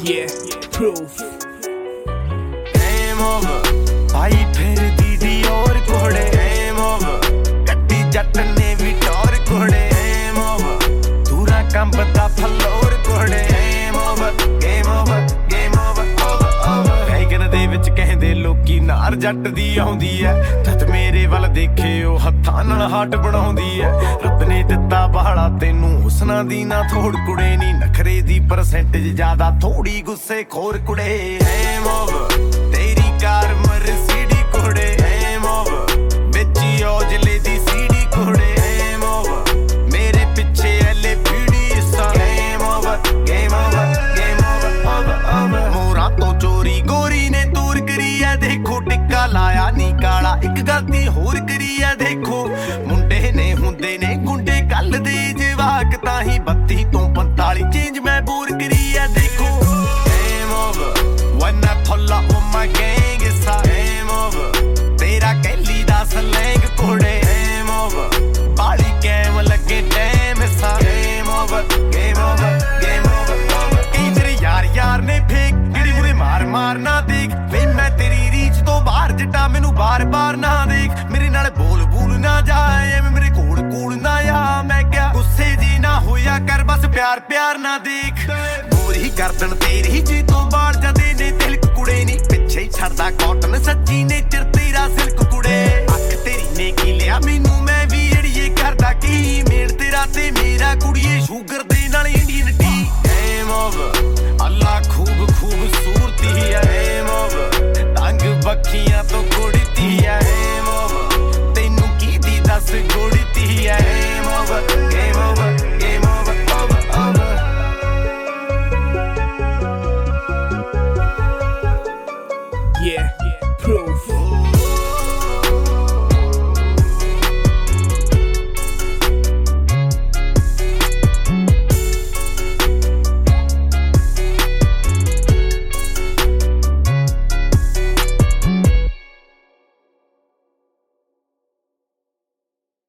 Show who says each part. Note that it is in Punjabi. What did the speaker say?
Speaker 1: Yeah, proof.
Speaker 2: game over ਲੋਕੀ ਜੱਟ ਦੀ ਆਉਂਦੀ ਐ। ਜਦ ਮੇਰੇ ਵੱਲ ਦੇਖੇ, ਉਹ ਹੱਥਾਂ ਨਾਲ ਹਾਟ ਬਣਾਉਂਦੀ ਐ। ਰੱਬ ਨੇ ਦਿੱਤਾ ਬਾਹਲਾ, ਤੈਨੂੰ ਹੁਸਨਾ ਦੀ ਨਾ ਥੋੜ ਕੁੜੇ ਨਹੀਂ ਨਖਰੇ ਦੀ ਪਰਸੈਂਟੇਜ ਜ਼ਿਆਦਾ ਥੋੜੀ ਗੁੱਸੇ ਖੋਰ ਕੁੜੇ game ਟਿੱਕਾ ਲਾਇਆ ਨੀ ਕਾਲਾ। ਇੱਕ ਗਲਤੀ ਹੋਰ ਕਰੀ ਐ ਦੇਖੋ। ਮੁੰਡੇ ਨੇ ਹੁੰਦੇ ਨੇ ਗੁੰਡੇ। ਕੱਲ ਦੇ ਜਵਾਕ ਤਾਂ ਹੀ 32 ਤੋਂ 45 ਚੇਂਜ ਮੈਂ ਬੋਰ ਕਰੀ ਪਿਆਰ ਪਿਆਰ ਨਾ ਦੇਖ। ਗੋਰੀ ਗਰਦਨ ਤੇਰੀ ਜੀ ਤੋਂ ਬਾੜ ਜਾਂਦੇ ਨੇ ਤਿਲਕ ਕੁੜੇ ਨਹੀਂ ਪਿੱਛੇ ਹੀ ਛੱਡਦਾ ਕਾਟਨ ਸੱਚੀ ਨੇ ਚਿਰ ਤੇਰਾ ਸਿਲਕ ਕੁੜੇ। ਅੱਖ ਤੇਰੀ ਨੇ ਕੀ ਲਿਆ, ਮੈਨੂੰ ਮੈਂ ਵੀ ਅੜੀਏ ਕਰਦਾ ਕੀ? ਮੇਲ ਤੇਰਾ ਤੇ ਮੇਰਾ ਕੁੜੀਏ, ਸ਼ੂਗਰ ਦੇ ਨਾਲ ਇੰਡੀਅਨ ਟੀ ਐਮ ਓਵਰ ਅੱਲਾ ਖੂਬ ਖੂਬਸੂਰਤੀ ਹੈ। ਐਮ ਓਵਰ ਤੰਗ ਬੱਖੀਆਂ ਤੋਂ Bye.